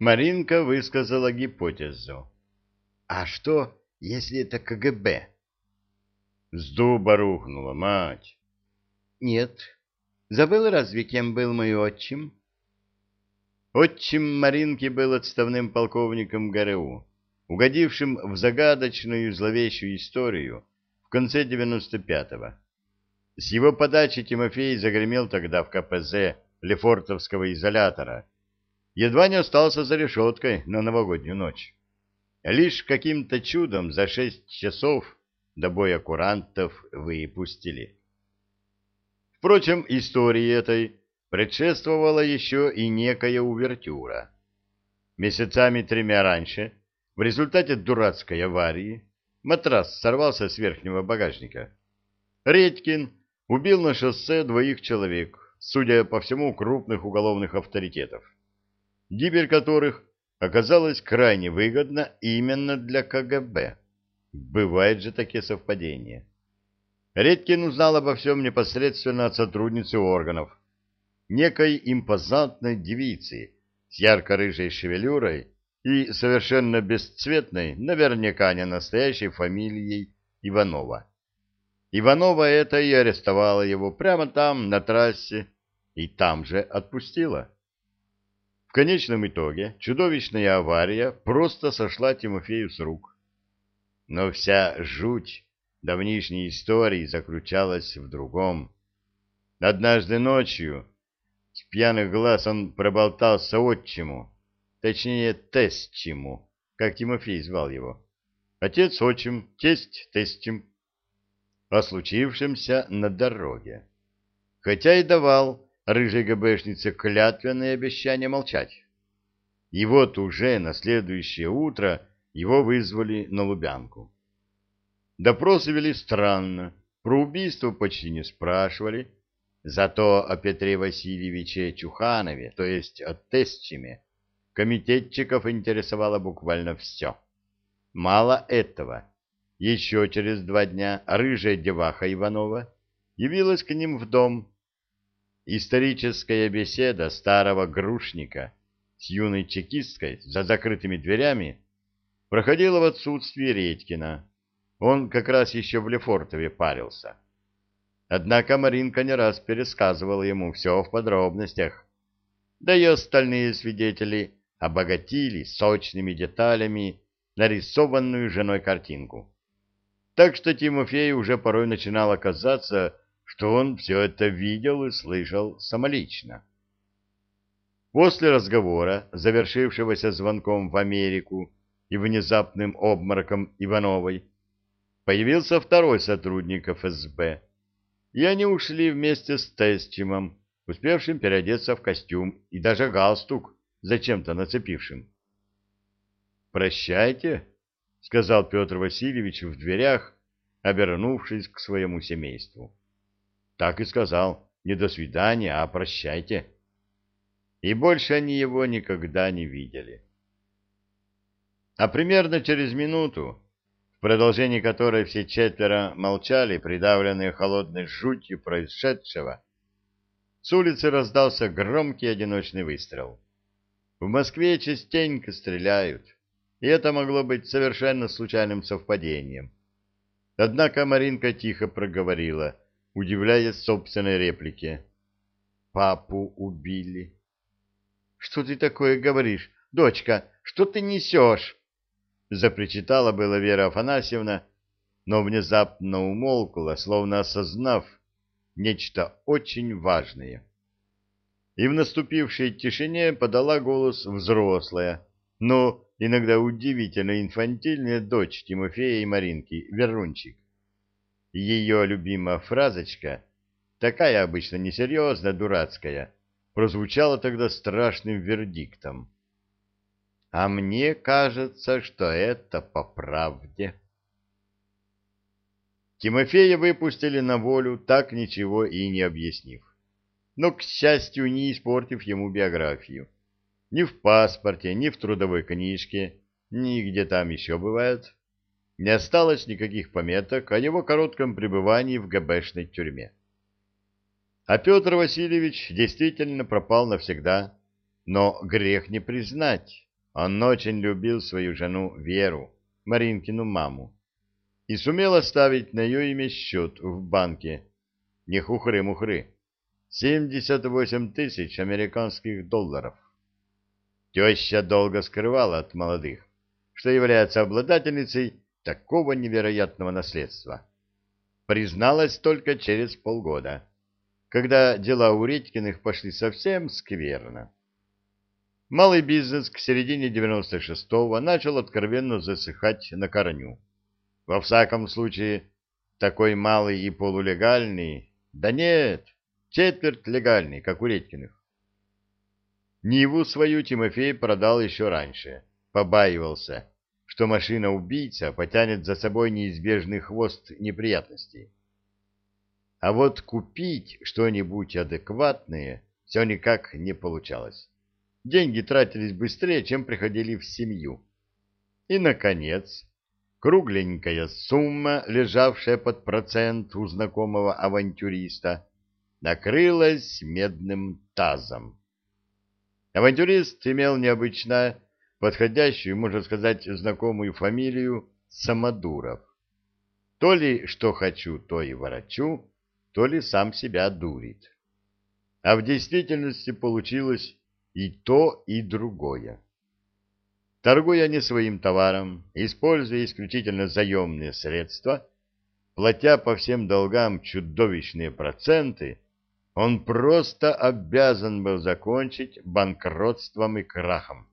Маринка высказала гипотезу. А что, если это КГБ? С дуба рухнула, мать. Нет. Забыл разве, кем был мой отчим? Отчим Маринки был отставным полковником ГРУ, угодившим в загадочную зловещую историю в конце 95-го. С его подачи Тимофей загремел тогда в КПЗ Лефортовского изолятора. Едва не остался за решеткой на новогоднюю ночь. Лишь каким-то чудом за шесть часов до боя курантов выпустили. Впрочем, истории этой предшествовала еще и некая увертюра. Месяцами тремя раньше, в результате дурацкой аварии, матрас сорвался с верхнего багажника. Редькин убил на шоссе двоих человек, судя по всему, крупных уголовных авторитетов, гибель которых оказалась крайне выгодна именно для КГБ. Бывают же такие совпадения. Редькин узнал обо всем непосредственно от сотрудницы органов, некой импозантной девицы с ярко-рыжей шевелюрой и совершенно бесцветной, наверняка не настоящей фамилией Иванова. Иванова это и арестовала его прямо там, на трассе, и там же отпустила. Конечном итоге чудовищная авария просто сошла Тимофею с рук. Но вся жуть давнишней истории заключалась в другом. Однажды ночью с пьяных глаз он проболтался отчиму, точнее тестчему, как Тимофей звал его. Отец отчим, тесть тестем. О случившемся на дороге. Хотя и давал рыжей ГБшнице клятвенное обещание молчать. И вот уже на следующее утро его вызвали на Лубянку. Допросы вели странно, про убийство почти не спрашивали, зато о Петре Васильевиче Чуханове, то есть о Тестчиме, комитетчиков интересовало буквально все. Мало этого, еще через два дня рыжая деваха Иванова явилась к ним в дом Историческая беседа старого грушника с юной чекисткой за закрытыми дверями проходила в отсутствие Редькина. Он как раз еще в Лефортове парился. Однако Маринка не раз пересказывала ему все в подробностях. Да и остальные свидетели обогатили сочными деталями нарисованную женой картинку. Так что Тимофей уже порой начинал оказаться что он все это видел и слышал самолично. После разговора, завершившегося звонком в Америку и внезапным обмороком Ивановой, появился второй сотрудник ФСБ, и они ушли вместе с Тестимом, успевшим переодеться в костюм и даже галстук, зачем-то нацепившим. «Прощайте», — сказал Петр Васильевич в дверях, обернувшись к своему семейству. Так и сказал. Не до свидания, а прощайте. И больше они его никогда не видели. А примерно через минуту, в продолжении которой все четверо молчали, придавленные холодной жутью происшедшего, с улицы раздался громкий одиночный выстрел. В Москве частенько стреляют, и это могло быть совершенно случайным совпадением. Однако Маринка тихо проговорила — удивляясь собственной реплике. «Папу убили». «Что ты такое говоришь? Дочка, что ты несешь?» Запричитала была Вера Афанасьевна, но внезапно умолкла, словно осознав нечто очень важное. И в наступившей тишине подала голос взрослая, но иногда удивительно инфантильная дочь Тимофея и Маринки, Верунчик. Ее любимая фразочка, такая обычно несерьезная, дурацкая, прозвучала тогда страшным вердиктом. А мне кажется, что это по правде. Тимофея выпустили на волю, так ничего и не объяснив. Но, к счастью, не испортив ему биографию. Ни в паспорте, ни в трудовой книжке, ни где там еще бывает не осталось никаких пометок о его коротком пребывании в ГБшной тюрьме. А Петр Васильевич действительно пропал навсегда, Но грех не признать, он очень любил свою жену Веру, Маринкину маму, и сумел оставить на ее имя счет в банке. Не хухры-мухры. 78 тысяч американских долларов. Теща долго скрывала от молодых, что является обладательницей такого невероятного наследства. Призналась только через полгода, когда дела у Редькиных пошли совсем скверно. Малый бизнес к середине 96-го начал откровенно засыхать на корню. Во всяком случае, такой малый и полулегальный, да нет, четверть легальный, как у Редькиных. Ниву свою Тимофей продал еще раньше, побаивался, что машина-убийца потянет за собой неизбежный хвост неприятностей. А вот купить что-нибудь адекватное все никак не получалось. Деньги тратились быстрее, чем приходили в семью. И, наконец, кругленькая сумма, лежавшая под процент у знакомого авантюриста, накрылась медным тазом. Авантюрист имел необычно подходящую, можно сказать, знакомую фамилию Самодуров. То ли что хочу, то и ворочу, то ли сам себя дурит. А в действительности получилось и то, и другое. Торгуя не своим товаром, используя исключительно заемные средства, платя по всем долгам чудовищные проценты, он просто обязан был закончить банкротством и крахом.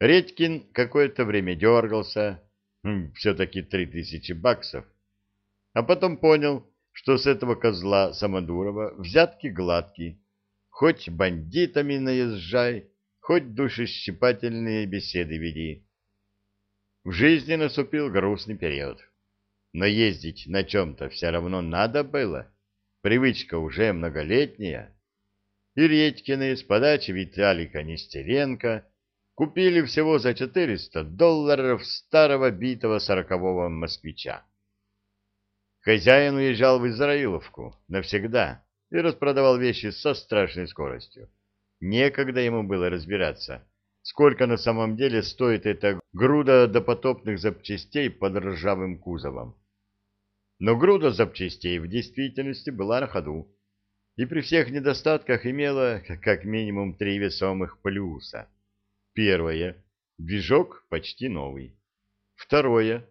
Редькин какое-то время дергался, хм, все-таки три тысячи баксов, а потом понял, что с этого козла Самодурова взятки гладкие, хоть бандитами наезжай, хоть душещипательные беседы веди. В жизни наступил грустный период, но ездить на чем-то все равно надо было, привычка уже многолетняя. И Редькины с подачи Виталика Нестеренко — купили всего за 400 долларов старого битого сорокового москвича. Хозяин уезжал в Израиловку навсегда и распродавал вещи со страшной скоростью. Некогда ему было разбираться, сколько на самом деле стоит эта груда допотопных запчастей под ржавым кузовом. Но груда запчастей в действительности была на ходу, и при всех недостатках имела как минимум три весомых плюса. Первое. Движок почти новый. Второе.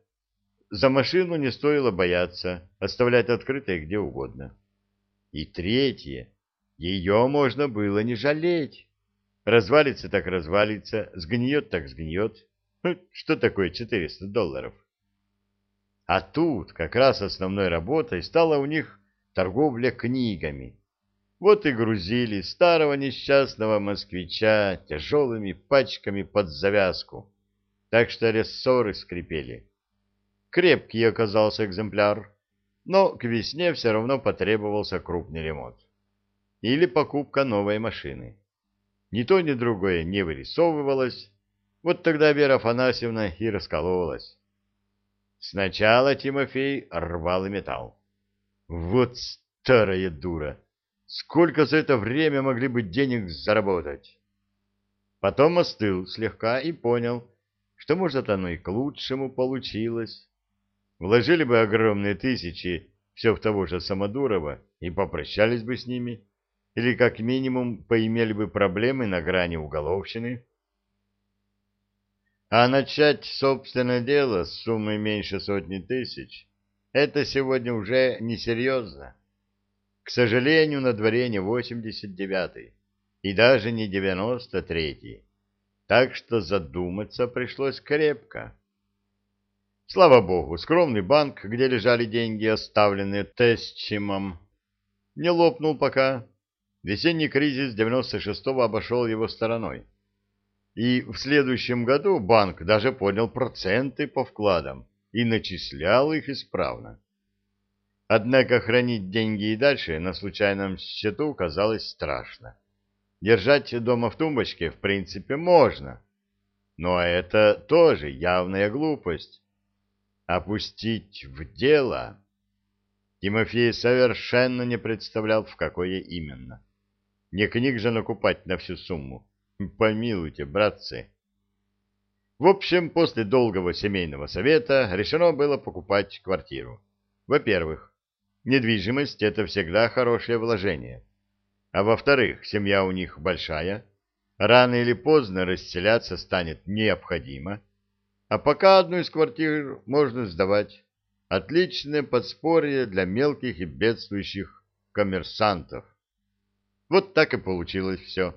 За машину не стоило бояться, оставлять открытой где угодно. И третье. Ее можно было не жалеть. Развалится так развалится, сгниет так сгниет. Ну, что такое 400 долларов? А тут как раз основной работой стала у них торговля книгами. Вот и грузили старого несчастного москвича тяжелыми пачками под завязку, так что рессоры скрипели. Крепкий оказался экземпляр, но к весне все равно потребовался крупный ремонт. Или покупка новой машины. Ни то, ни другое не вырисовывалось, вот тогда Вера Афанасьевна и раскололась. Сначала Тимофей рвал и металл. Вот старая дура! Сколько за это время могли бы денег заработать? Потом остыл слегка и понял, что, может, оно и к лучшему получилось. Вложили бы огромные тысячи все в того же Самодурова и попрощались бы с ними, или как минимум поимели бы проблемы на грани уголовщины. А начать собственное дело с суммой меньше сотни тысяч — это сегодня уже несерьезно. К сожалению, на дворе не 89-й и даже не 93-й, так что задуматься пришлось крепко. Слава богу, скромный банк, где лежали деньги, оставленные Тесчимом, не лопнул пока. Весенний кризис 96-го обошел его стороной. И в следующем году банк даже поднял проценты по вкладам и начислял их исправно. Однако хранить деньги и дальше на случайном счету казалось страшно. Держать дома в тумбочке, в принципе, можно. Но это тоже явная глупость. Опустить в дело... Тимофей совершенно не представлял, в какое именно. Не книг же накупать на всю сумму. Помилуйте, братцы. В общем, после долгого семейного совета решено было покупать квартиру. Во-первых, недвижимость – это всегда хорошее вложение. А во-вторых, семья у них большая, рано или поздно расселяться станет необходимо, а пока одну из квартир можно сдавать. Отличное подспорье для мелких и бедствующих коммерсантов. Вот так и получилось все.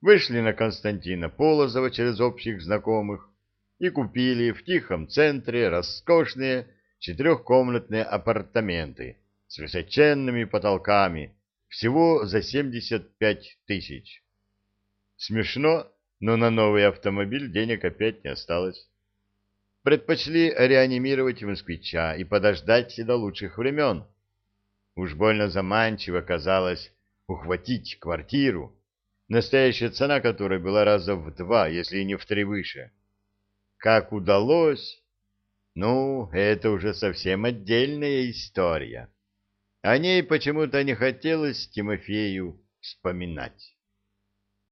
Вышли на Константина Полозова через общих знакомых и купили в тихом центре роскошные четырехкомнатные апартаменты с высоченными потолками всего за 75 тысяч. Смешно, но на новый автомобиль денег опять не осталось. Предпочли реанимировать москвича и подождать до лучших времен. Уж больно заманчиво казалось ухватить квартиру, настоящая цена которой была раза в два, если не в три выше. Как удалось? Ну, это уже совсем отдельная история. О ней почему-то не хотелось Тимофею вспоминать.